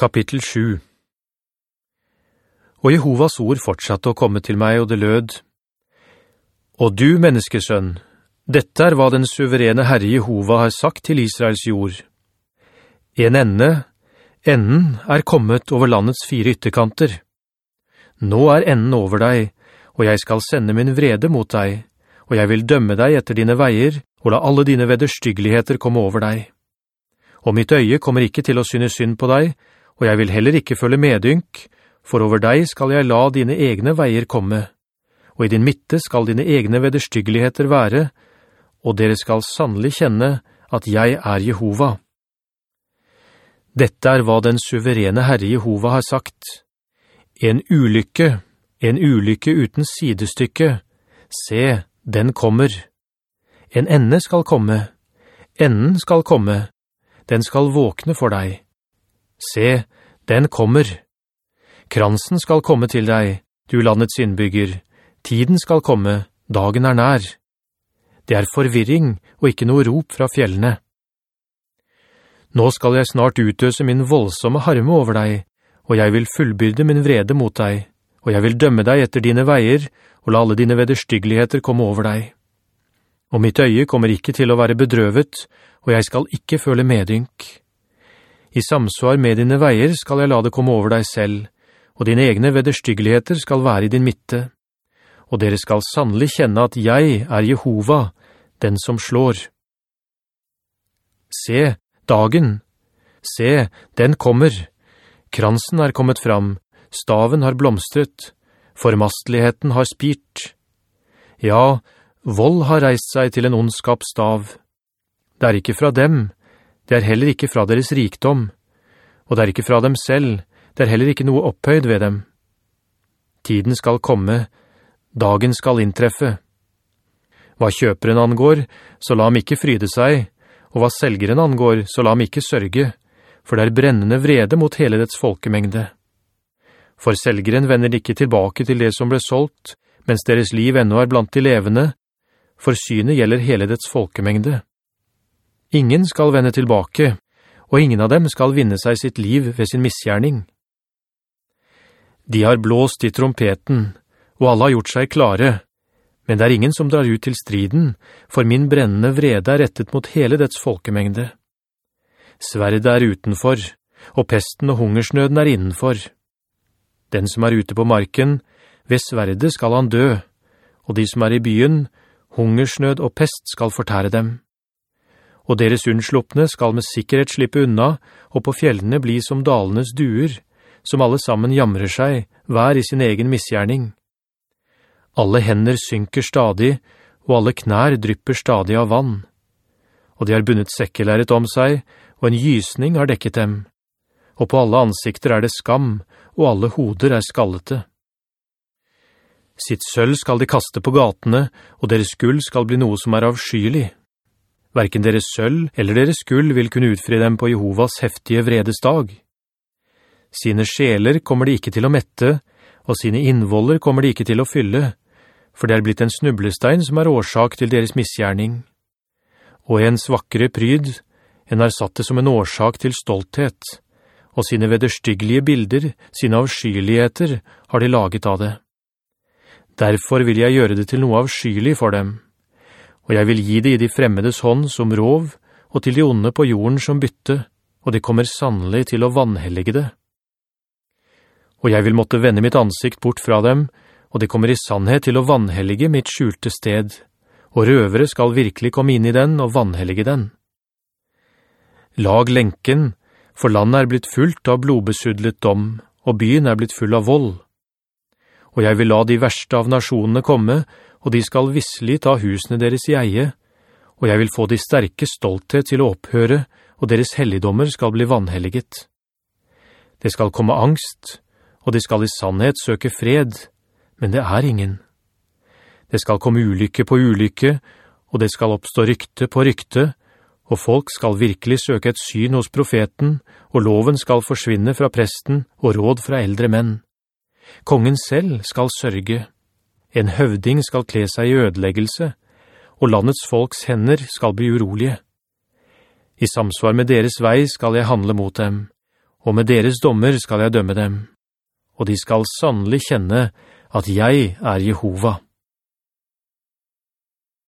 Kapittel 7 Og Jehovas ord fortsatte å komme til meg, og det lød, «Og du, menneskesønn, dette er hva den suverene Herre Jehova har sagt til Israels jord. En ende, enden er kommet over landets fire ytterkanter. Nå er enden over deg, og jeg skal sende min vrede mot deg, og jeg vil dømme deg etter dine veier, og la alle dine vederstyggeligheter komme over deg. Og mitt øye kommer ikke til å synes synd på deg, og jeg vil heller ikke følge medynk, for over deg skal jeg la dine egne veier komme, og i din midte skal dine egne vederstyggeligheter være, og dere skal sannelig kjenne at jeg er Jehova. Dette er hva den suverene Herre Jehova har sagt. En ulykke, en ulykke uten sidestykke, se, den kommer. En ende skal komme, enden skal komme, den skal våkne for deg. Se, den kommer. Kransen skal komme til deg, du landets innbygger. Tiden skal komme, dagen er nær. Det er forvirring og ikke noe rop fra fjellene. Nå skal jeg snart utøse min voldsomme harme over deg, og jeg vil fullbyrde min vrede mot deg, og jeg vil dømme deg etter dine veier, og la alle dine vederstyggeligheter komme over deg. Og mitt øye kommer ikke til å være bedrøvet, og jeg skal ikke føle medynk. I samsvar med dine veier skal jeg la det komme over deg selv, og dine egne vederstyggeligheter skal være i din midte. Og dere skal sannelig kjenne at jeg er Jehova, den som slår. Se, dagen! Se, den kommer! Kransen er kommet fram, staven har blomstret, formastligheten har spirt. Ja, vold har reist seg til en ondskapsstav. Det er ikke fra dem, det er heller ikke fra deres rikdom, og det er ikke fra dem selv, det er heller ikke noe opphøyd ved dem. Tiden skal komme, dagen skal inntreffe. Hva kjøperen angår, så la ham ikke fryde seg, og hva selgeren angår, så la ham ikke sørge, for det er brennende vrede mot hele dets folkemengde. For selgeren vender ikke tilbake til det som ble solgt, mens deres liv ennå er blant de levende, for synet gjelder hele dets folkemengde. Ingen skal vende tilbake, og ingen av dem skal vinne seg sitt liv ved sin misgjerning. De har blåst i trompeten, og alle har gjort seg klare, men det er ingen som drar ut til striden, for min brennende vrede er rettet mot hele dets folkemengde. Sverdet er utenfor, og pesten og hungersnøden er innenfor. Den som er ute på marken, ved sverdet skal han dø, og de som er i byen, hungersnød og pest skal fortære dem og deres unnsloppne skal med sikkerhet slippe unna, og på fjellene bli som dalenes duer, som alle sammen jamrer seg, hver i sin egen misgjerning. Alle hender synker stadig, og alle knær drypper stadig av vann. Og de har bunnet sekkelæret om seg, og en gysning har dekket dem. Og på alle ansikter er det skam, og alle hoder er skallete. Sitt sølv skal de kaste på gatene, og deres gull skal bli noe som er avskyelig. Hverken deres sølv eller deres gull vil kunne utfri dem på Jehovas heftige vredesdag. Sine sjeler kommer de ikke til å mette, og sine innvoller kommer de ikke til å fylle, for det er blitt en snublestein som er årsak til deres misgjerning. Og en svakkere pryd, en har satt det som en årsak til stolthet, og sine vederstyggelige bilder, sine avskyligheter, har de laget av det. Derfor vil jeg gjøre det til noe avskyelig for dem og jeg vil gi det i de fremmedes hånd som rov, og til de onde på jorden som bytte, og de kommer sannelig til å vanhellige det. Og jeg vil måtte vende mitt ansikt bort fra dem, og de kommer i sannhet til å vanhellige mitt skjulte sted, og røvere skal virkelig komme inn i den og vanhellige den. Lag lenken, for landet er blitt fullt av blodbesudlet dom, og byen er blitt full av vold. Og jeg vil la de verste av nasjonene komme, og de skal visselig ta husene deres i eie, og jeg vil få de sterke stolthet til å opphøre, og deres helligdommer skal bli vanhelliget. Det skal komme angst, og de skal i sannhet søke fred, men det er ingen. Det skal komme ulykke på ulykke, og det skal oppstå rykte på rykte, og folk skal virkelig søke et syn hos profeten, og loven skal forsvinne fra presten og råd fra eldre menn. Kongen selv skal sørge, en høvding skal kle seg i ødeleggelse, og landets folks hender skal bli urolige. I samsvar med deres vei skal jeg handle mot dem, og med deres dommer skal jeg dømme dem, og de skal sannelig kjenne at jeg er Jehova.»